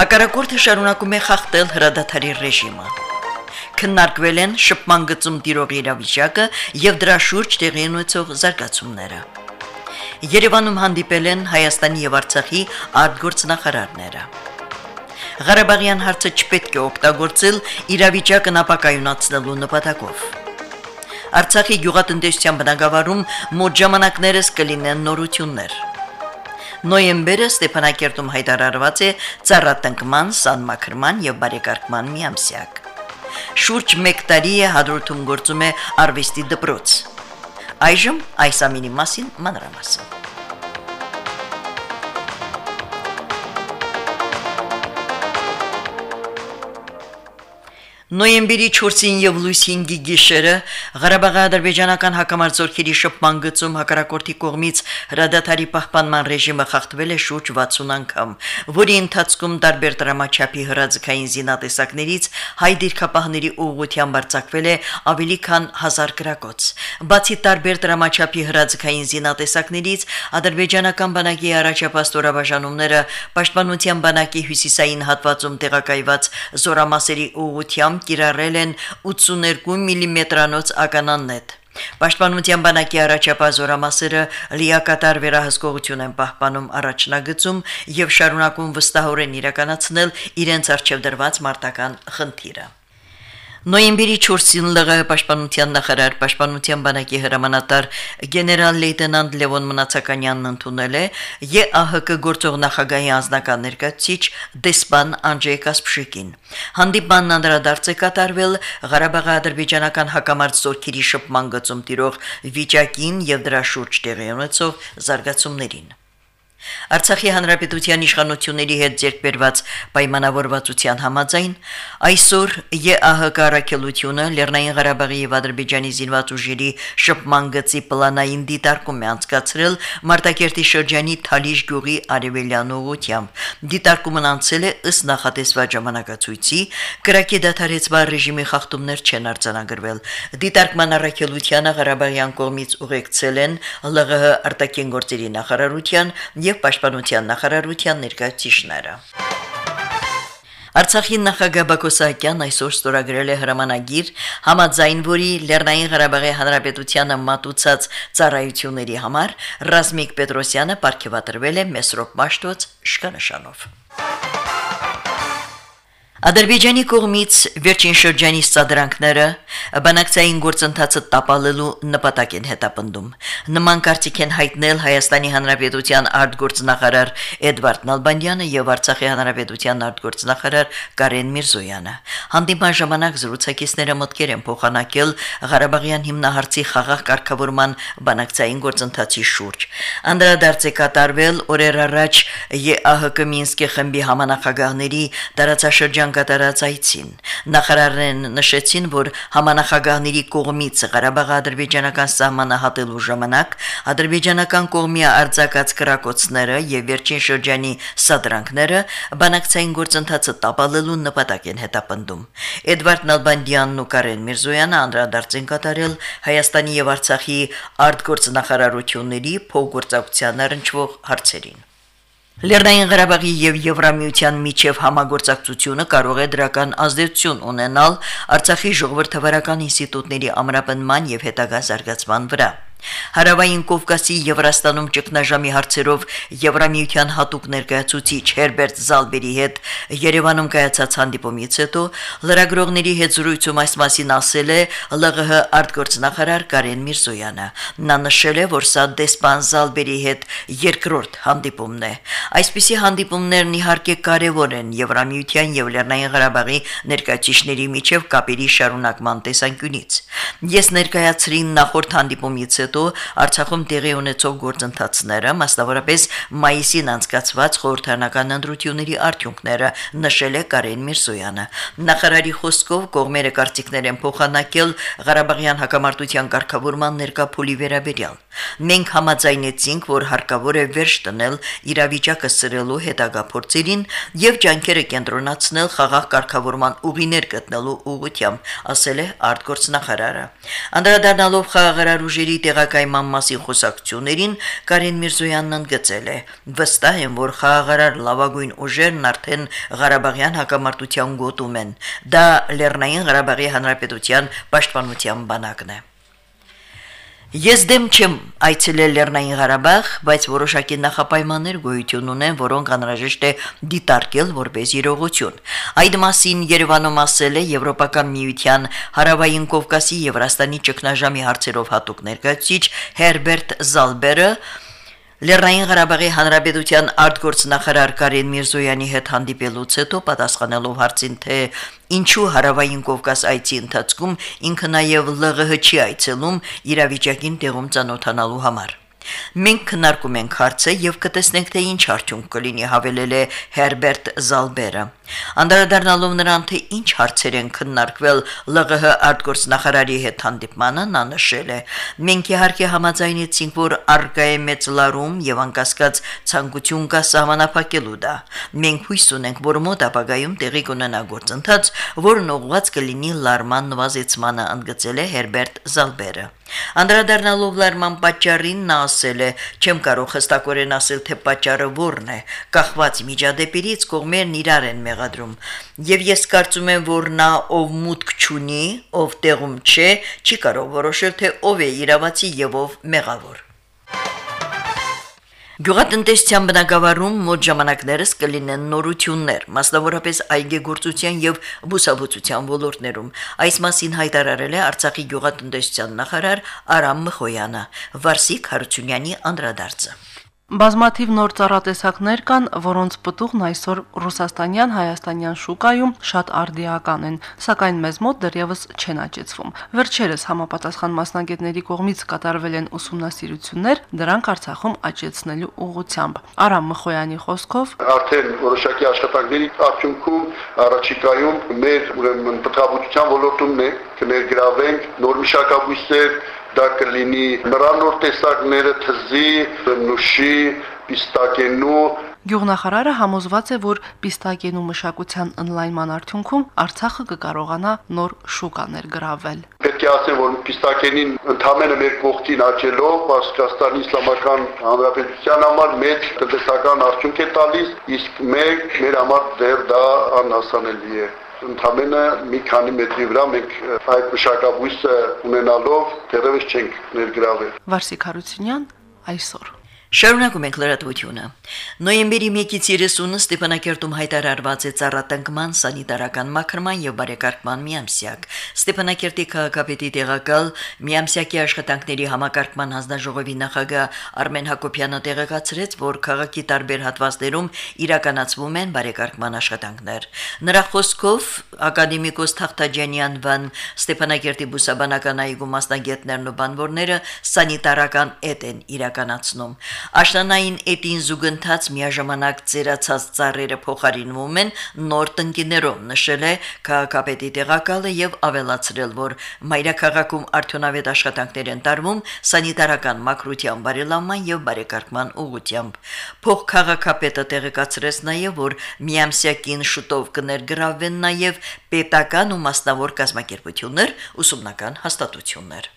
Հակառակորդը շարունակում է խախտել հրադադարի ռեժիմը։ Քննարկվել են շփման գծում տիրող իրավիճակը եւ դրա շուրջ տեղի ունեցող զարգացումները։ Երևանում հանդիպել են Հայաստանի եւ Արցախի արտգործնախարարները։ Ղարաբաղյան հարցը չպետք է օգտագործել իրավիճակն ապակայունացնելու նպատակով։ Արցախի գյուղատնտեսության բնագավառում մոտ ժամանակներս կլինեն նորություններ։ Նոյեմբերը Ստեփանակերտում հայտարարված է ծառատնկման, սանմակրման եւ բարեկարգման միամսյակ։ Շուրջ 1 տարի է հադրութում գործում է արվեստի դպրոց։ Այժմ այս ամինի մասին մանրամասն։ Նոյեմբերի 4-ին եւ լույսին գիշերը Ղարաբաղի ադրբեջանական հակամարտությունների շփման գծում հակարակորթի կողմից հրադադարի պահպանման ռեժիմը խախտվել է շուրջ 60 անգամ, որի ընթացքում տարբեր դրամաչափի հրաձգային զինատեսակներից հայ դիրքապահների ուղղությամբ արձակվել է ավելի քան 1000 գրակոց։ Բացի տարբեր դրամաչափի հրաձգային զինատեսակներից ադրբեջանական բանակի առաջապատстоրաբաժանումները պաշտպանության բանակի հյուսիսային հատվածում տեղակայված զորամասերի ուղղությամբ կիրառել են 82 մմ-անոց ականանետ։ Պաշտպանության բանակի առաջապահ զորամասերը լիակատար վերահսկողություն են պահպանում առաջնագծում եւ շարունակում վստահորեն իրականացնել իրենց արժեվ դրված մարտական խնդիրը։ Նոյեմբերի 4-ին ԼՂՀ պաշտպանության նախարար պաշտպանության բանակի հրամանատար գեներալ լեյտենանտ Լևոն Մնացականյանն ընդունել է ԵԱՀԿ գործող նախագահի անձնական ներկայացիչ դեսպան Անջեյ Կասպշիկին։ Հանդիպանն անդրադարձ է կատարվել Ղարաբաղի ադրբեջանական հակամարտ զորքերի շփման գծում տիրող վիճակին եւ դրա շուրջ տեղի ունեցող զարգացումներին։ Արցախի հանրապետության իշխանությունների հետ ձեռքբերված պայմանավորվածության համաձայն այսօր ԵԱՀԿ առաքելությունը Լեռնային Ղարաբաղի եւ Ադրբեջանի զինված ուժերի շփման գծի պլանային դիտարկում է անցկացրել Մարտակերտի շրջանի Թալիշ գյուղի արևելյան ուղությամբ։ Դիտարկումն անցել է ըստ նախատեսված ժամանակացույցի, կրակի դադարեցված ռեժիմի խախտումներ չեն արձանագրվել։ Դիտարկման առաքելությանը Ղարաբաղյան կողմից ուղեկցել են ԼՂՀ արտաքին գործերի նախարարության եւ Պաշտպանության նախարարության ներկայացուցիչները։ Արցախի նախագահ Բակո Սահակյանն այսօր ստորագրել է հրամանագիր, համաձայն որի Լեռնային Ղարաբաղի Հանրապետությանը մատուցած ծառայությունների համար Ռազմիկ Պետրոսյանը ապարգևատրվել է Մեսրոպ Մաշտոց շքանշանով։ Ադրբեջանի կողմից վերջին շրջանի սադրանքները բանակցային գործընթացը տապալելու նպատակ են հետապնդում։ Նման կարծիք են հայտնել Հայաստանի Հանրապետության արտգործնախարար Էդվարդ Նալբանդյանը եւ Արցախի Հանրապետության արտգործնախարար Կարեն Միրզոյանը։ Հանդիպման ժամանակ զրուցակիցները մտքեր են փոխանակել Ղարաբաղյան հիմնահարցի խաղաղ կարգավորման բանակցային գործընթացի շուրջ։ Անդրադարձ է կատարվել օրեր առաջ ԵԱՀԿ Մինսկի խմբի համանախագահների տարածաշրջան Երևան կատարած այցին։ Նախարարներն նշեցին, որ համանախագահների կողմից Ղարաբաղի ադրբեջանական սահմանը հատելու ժամանակ ադրբեջանական կողմի արձակած կրակոցները եւ վերջին շրջանի սադրանքները բանակցային գործընթացը տապալելու նպատակ են հետապնդում։ Էդվարդ Նալբանդյանն ու Կարեն Միրզոյանը անդրադարձ են կատարել Հայաստանի եւ Արցախի արտգործնախարարությունների փոխգործակցության առնչվող հարցերին։ Լեռնային Ղարաբաղի եւ Եվրամիության միջև համագործակցությունը կարող է դրական ազդեցություն ունենալ Արցախի ժողովրդավարական ինստիտուտների ամրապնման եւ հետագա զարգացման վրա։ Հարավային Կովկասի Եվրաստանում ճգնաժամի հարցերով Եվրամիության հատուկ ներկայացուցիչ Հերբերտ Զալբերի հետ Երևանում կայացած հանդիպումից հետո լրագրողների հետ զրույցում այս մասին ասել է ԼՂՀ արտգործնախարար Կարեն Միրզոյանը։ Նա նշել է, որ սա դեսպան Զալբերի հետ երկրորդ հանդիպումն է։ Այսպիսի հանդիպումներն իհարկե կարևոր են Եվրամիության եւ Լեռնային Ղարաբաղի ներկայացիչների միջև կապերի շարունակման տեսանկյունից։ Ես ներկայացրին նախորդ հանդիպումից հետո Արցախում տեղի ունեցող գործընթացները, մասնավորապես մայիսին անցկացված խորհրդանական ընտրությունների արդյունքները, նշել է Կարեն Միրսոյանը։ Նախարարի խոսքով կողմերը կարծիքներ են փոխանակել Ղարաբաղյան հակամարտության ղեկավարման ներկա փուլի վերաբերյալ։ Մենք համաձայնեցինք, որ հարկավոր է վերջ տնել իրավիճակը սրելու հետագա փորձերին եւ ջանքերը կենտրոնացնել խաղաղ կարգավորման ուղիներ գտնելու ուղղությամբ, ասել է արտգործնախարարը։ Անդրադառնալով խաղաղարար ուժերի տեղակայման մասին խոսակցություններին Կարեն Միրզոյանն ընդգծել է. վստահ եմ, որ խաղաղարար լավագույն ուժերն արդեն Ղարաբաղյան հակամարտության գոտում են։ Դա Լեռնային Ղարաբաղի Հանրապետության պաշտպանության բանակն է։ Ես դեմ չեմ այցելել Լեռնային Ղարաբաղ, բայց որոշակի նախապայմաններ գոյություն ունեն, որոնք անհրաժեշտ է դիտարկել որպես իրողություն։ Այդ մասին Երևանում ասել է Եվրոպական միության Հարավային Կովկասի եւ Վրաստանի ճգնաժամի հարցերով հատուկ ներկայացուցիչ Հերբերտ Զալբերը, Լեռնային Ղարաբաղի Հանրապետության արտգործնախարար Կարեն Միրզոյանի հետ հանդիպելուց հետո պատասխանելով հարցին, թե ինչու հարավային Կովկաս այցի ընթացքում ինքը նաև ԼՂՀ չի այցելում իրավիճակին տեղում ցանոթանալու համար։ Մենք քննարկում ենք հարցը եւ կտեսնենք թե ինչ արդյունք կլինի, հավելել է Հերբերտ Զալբերը։ Անդրադառնալով նրան թե ինչ հարցեր են քննարկվել ԼՂՀ արտգործնախարարի հետ հանդիպմանը, նա նշել է. Մենք իհարկե համաձայնեցինք, որ արկա է մեծ լարում եւ անկասկած ցանկություն կա սահմանափակելու դա։ Մենք հույս ունենք, որ մոտ ապագայում տեղի կունենա գործընթաց, որն ուղղված կլինի լարման նվազեցմանը, ընդգծել է Հերբերտ Զալբերը։ Անդրադառնալով լարման պատճառին նա ասել է. «Չեմ կարող հստակորեն ասել, թե պատճառը որն է։ Կախված միջադեպերից կողմերն իրար են մեղադրում։ Եվ ես կարծում եմ, որ նա ով մուտք չունի, ով տեղում չէ, չի կարող որոշել, թե ով է իրավացի եւ ով մեղավոր»։ Գյուղատնտեսության բնակավարում մոտ ժամանակներս կլինեն նորություններ, մասնավորապես այգեգործության եւ բուսաբուծության ոլորտներում։ Այս մասին հայտարարել է Արցախի գյուղատնտեսության նախարար Արամ Մխոյանը։ Վարսիկ Հարությունյանի անդրադարձը։ Բազմաթիվ նոր ծառատեսակներ կան, որոնց պտուղն այսօր ռուսաստանյան հայաստանյան շուկայում շատ արդիական են, սակայն մեզ մոտ դեռևս չեն աճեցվում։ Վերջերս համապատասխան մասնագետների կողմից կատարվել են ուսումնասիրություններ դրանք Արցախում աճեցնելու ուղղությամբ։ Արամ Մխոյանի խոսքով արդեն որոշակի աշխատանքների արդյունքում առաջիկայում մեր ուրեմն պտղաբուծության ոլորտում կներգրավենք նոր մշակաբույսեր, դա կլինի նրանոր տեսակները թզի, նուշի, պիստակենու Գյուղնախարարը համոզված է, որ պիստակենու մշակության ընդլայնման արդյունքում Արցախը կկարողանա նոր շուկա ներգրավել։ Պետք է ասեմ, որ պիստակենին ընդհանրապես մեր կողքին աճելով Պաշտպանստանի իսլամական հանրապետության համար մեծ տնտեսական արդյունք է տալիս, իսկ մեր մեր համար դեռ դա անհասանելի է ընդամենը մի քանի մետրի վրա մենք այդ մշակաբույսը ունենալով դեռևս չենք ներգրավել։ Վարսիկ Հարությունյան այսօր Շարունակում ենք լրատվությունը։ Նոյեմբերի 1-ից 30-ը Ստեփանակերտում հայտարարված է ծառատանկման սանիտարական մաքրման եւ բարեկարգման միամսյակ։ Ստեփանակերտի քաղաքապետի տեղակալ միամսյակի աշխատանքների համակարգման հանձնաժողովի նախագահ Արմեն Հակոբյանը տեղեկացրեց, որ քաղաքի տարբեր հատվածներում իրականացվում են բարեկարգման աշխատանքներ։ Նրա խոսքով ակադեմիկոս Թախտաջանյան վան Ստեփանակերտի բուսաբանական այգու մասնագետներն ու բանվորները սանիտարական էդ են իրականացնում։ Աշնանային էտին զուգընթաց միաժամանակ ծերացած ծառերը փոխարինվում են նոր տնկիներով, նշել է քաղաքապետի տեղակալը եւ ավելացրել, որ մայրաքաղաքում արդյունավետ աշխատանքներ են տարվում սանիտարական մակրության բարելավման եւ բարեկարգման ուղղությամբ։ Փոխքաղաքապետը տեղեկացրեց նաեւ, որ միամսյակին շուտով կներգրավվեն նաեւ պետական ու մասնավոր կազմակերպություններ, ուսումնական հաստատություններ։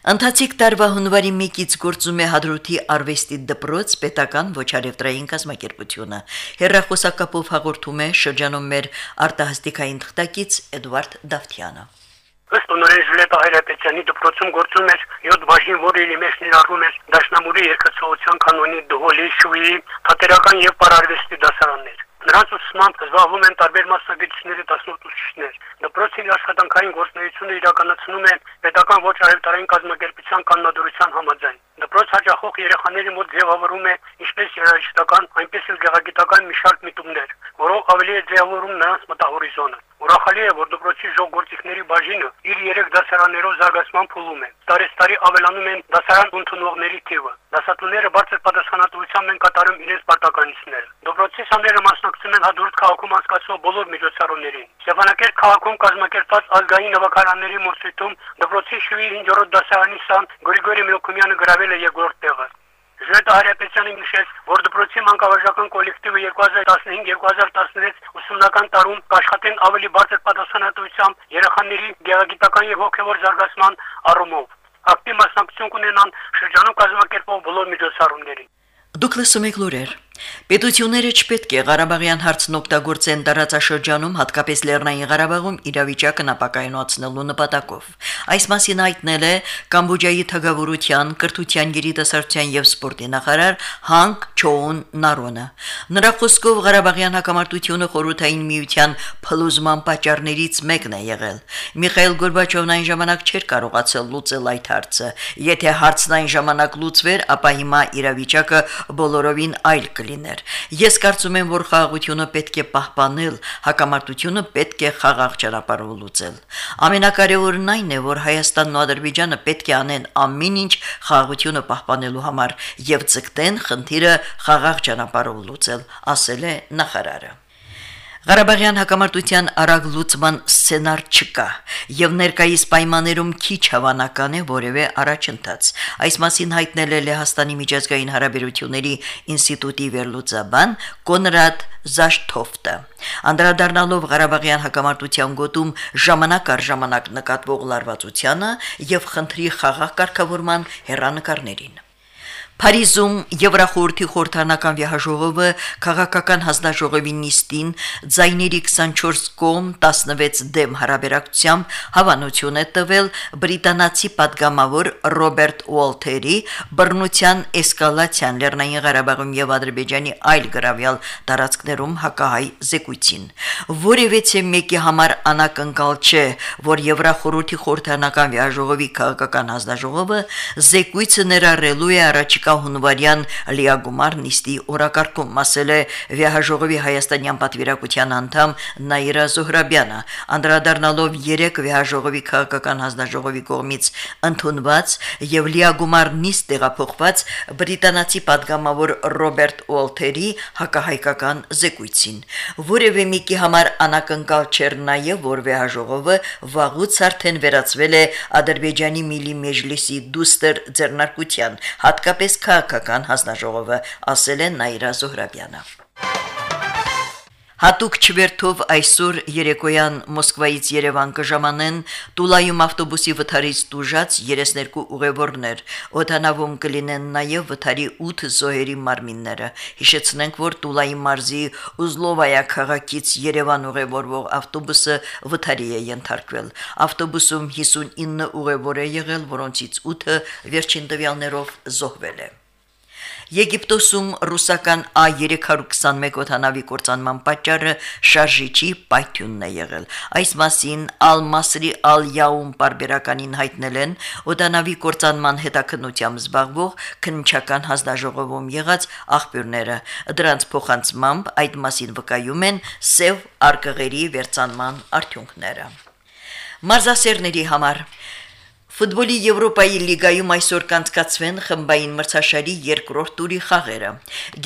Ընթացիկ տարվա հունվարի 1-ից գործում է Հադրութի արվեստի դպրոց պետական ոչարևտրային կազմակերպությունը։ Հերրախոսակապով հաղորդում է շրջանում մեր արտահասթիկային թղթակից Էդվարդ Դավթյանը։ Ըստ նորեն Ժուլիետա Հայրապետյանի դպրոցում գործում էր 7 բաժին, որը իր մեջ ներառում էր դաշնամուրի երկացողության կանոնի, դհոլի, շուի, թատերական եւ պարարվեստի դասարաններ։ Նրանց ուսումնամբ զբաղվում են տարբեր մասնագետությունների 18 ուսուցիչներ։ Դպրոցի աշխատանքային գործունեությունը իրականացնում է պետական ոչ արևտարային կազմակերպության կանոնադրության համաձայն։ Դպրոց հաջախող երեխաների մոտ ձևավորում է ինչպես երաժշտական, այնպես էլ գեղագիտական մի շարք միտումներ, որով ավելի է ձևավորում նրանց մտահորիզոնը։ Ուրախալի է, որ դպրոցի ժողովրդիկների բաժինը իր երեք դասարաններով զարգացման փուլում է։ Տարեստարի ավելանում են դասարան ընդունողների թիվը։ Դասատուները բարձր պատասխանատվությամբ են կատարում իրենց պարտականությունները։ Դպրոցի սաները մասնակցում են հաջորդ քաղաքում անցկացվող բոլոր միջոցառումներին։ Ստեփանակերտ քաղաքում կազմակերպված ազգային նվագարանների մրցույթում դպրոցի շուի 5-րդ դասարանի սան Գրիգորի Մելքումյանը գրավել է երկրորդ տեղը։ Ժետ Արիապետյանը նշեց, որ դպրոցի մանկավարժական կոլեկտիվը 2015-2016 ուսումնական տարում կաշխատեն ավելի բարձր պատասխանատվությամբ երեխաների գեղագիտական եւ հոգեվոր զարգացման առումով։ Ակտիվ մասնակցություն կունենան շրջանում կազմակերպող բոլոր միջոցառումներին։ Դուք լսում եք լուրեր։ Պետությունները չպետք է Ղարաբաղյան հարցն օգտագործեն տարածաշրջանում, հատկապես Լեռնային Ղարաբաղում իրավիճակը նապակայնացնելու նպատակով։ Այս մասին հայտնել է Կամբոջայի թագավորության, կրթության, գիտասարության եւ սպորտի նախարար Հանկ Չոուն Նարոնը։ Նրա խոսքով Ղարաբաղյան հակամարտությունը խորհրդային միության փլուզման պատճառներից մեկն է եղել։ Միխայել Գորբաչովն այն ժամանակ չէր կարողացել լուծել այդ հարցը։ Եթե հարցն այն ժամանակ լուծվեր, ապա հիմա իրավիճակը բոլորովին այլ կլիներ լիներ։ Ես կարծում եմ, որ խաղաղությունը պետք է պահպանել, հակամարտությունը պետք է խաղաղ ճանապարհով լուծել։ Ամենակարևորն այն է, որ Հայաստանն ու Ադրբեջանը պետք է անեն ամեն ինչ խաղաղությունը պահպանելու համար եւ ցկտեն խնդիրը խաղաղ ճանապարհով լուծել, ասել է նախարարը։ Ղարաբաղյան հակամարտության արագ լուծման սցենար չկա եւ ներկայիս պայմաններում քիչ հավանական է որևէ առաջընթաց։ Այս մասին հայտնել է Լեհաստանի միջազգային հարաբերությունների ինստիտուտի վերլուծաբան Կոնրադ Զաշթոֆտը։ Անդրադառնալով Ղարաբաղյան հակամարտության գոտում ժամանակ առ ժամանակ նկատվող լարվածությանը եւ խնդրի խաղաղ կարգավորման հերանեկարներին։ Փարիզում Եվրախորհրդի խորհրդանական վիայժողովը քաղաքական հանձնաժողովի նիստին ձայների 24 կողմ 16 դեմ հարաբերակցությամբ հավանություն է տվել բրիտանացի падգամավոր Ռոբերտ Ուոլթերի բռնության էսկալացիան Լեռնային Ղարաբաղում եւ Ադրբեջանի այլ գրավյալ տարածքներում հակահայ զեկույցին։ Որևէ մեկի համար անակնկալ չէ, որ Եվրախորհրդի խորհրդանական վիայժողովի քաղաքական հանձնաժողովը զեկույցը ներառելու է առաջիկա Միկա Հունվարյան Լիա Գումար նիստի օրակարգում ասել է վիահաժողովի հայաստանյան պատվիրակության անդամ Նաիրա Զոհրաբյանը անդրադառնալով 3 վիահաժողովի քաղաքական հանձնաժողովի կողմից ընդունված եւ Լիա Գումար նիստ տեղափոխված բրիտանացի падգամավոր Ռոբերտ Ուոլթերի հակահայկական զեկույցին որևէ մեկի համար անակնկալ չեր նաեւ որ վիահաժողովը վաղուց արդեն վերածվել է Ադրբեջանի Միլի Մեջլիսի դուստր ձեռնարկության հատկապես քաղաքական հանձնաժողովը, ասել է Նաիրա Զոհրաբյանը։ Հատուկ չվերթով այսօր երեկոյան Մոսկվայից Երևան կժամանեն Տուլայում ավտոբուսի վթարից դուժած 32 ուղևորներ։ Օդանավում կլինեն նաև վթարի 8 զոհերի մարմինները։ Հիշեցնենք, որ Տուլայի մարզի Ուզլովայա քաղաքից Երևան ուղևորվող ավտոբուսը վթարի է ենթարկվել։ Ավտոբուսում 59 ուղևոր է եղել, որոնցից 8-ը վերջին տվյալներով զոհվել է։ Եգիպտոսում ռուսական A321 օթանավի կործանման պատճառը շարժիչի պայթյունն է եղել։ Այս մասին Al-Masri Al-Yaum բարբերականին հայտնել են օթանավի կործանման հետաքննությամբ զբաղվող քննչական հանձնաժողովում եղած աղբյուրները։ Դրանց փոխանցմամբ այդ մասին վկայում են սև արկղերի վերցանման արդյունքները։ Մարզասերների համար Ֆուտբոլի Եվրոպայի լիգայում այսօր կանցկացվեն խմբային մրցաշարի երկրորդ տուրի խաղերը։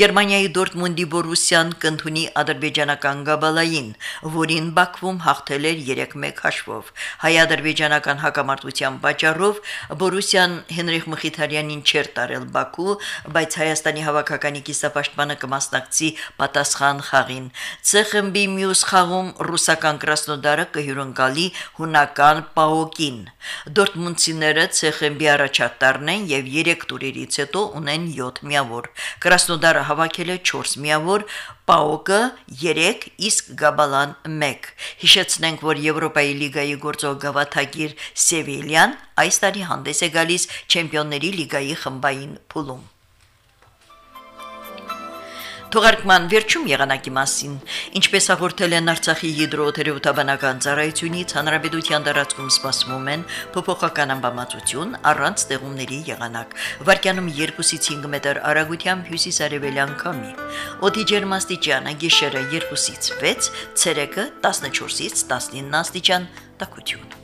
Գերմանիայի Դորտմունդի Բորուսիան կընդունի ադրբեջանական Գաբալային, որին Բաքվում հաղթել էր 3-1 հաշվով։ Հայ-ադրբեջանական հակամարտության պատճառով Բորուսիան Հենրիխ Մխիթարյանին չեր տարել Բաքու, բայց Հայաստանի հավաքականի կիսապաշտպանը կմասնակցի պատասխան խաղին։ ՑԽՄԲ մյուս խաղում ռուսական Կրասնոդարը կհյուրընկալի հունական Պաոկին։ Դորտմունդ Ֆրանսիները ցեխեմբի առաջատարն են եւ 3 տուրերից հետո ունեն 7 միավոր։ Կրասնոդարը հավաքել է 4 միավոր, Պաոկը 3, իսկ Գաբալան 1։ Հիշեցնենք, որ Եվրոպայի լիգայի գործող գավաթագիր Սևիլյան այս տարի հանդես է գալիս Չեմպիոնների լիգայի խմբային փուլում։ Թողարկման վերջում եղանակի մասին, ինչպես հաղորդել են Արցախի հիդրոթերապևտաբանական ծառայությունից, հանրապետության տարածքում սպասվում են փոփոխական ամպամածություն առանց ձեղումների եղանակ։ Վարկյանում 2-ից 5 մետր արագությամբ հյուսիսարևելյան քամի։ Օդի ջերմաստիճանը գիշերը 2-ից 6, ցերեկը 14-ից 19 աստիճան տաքություն։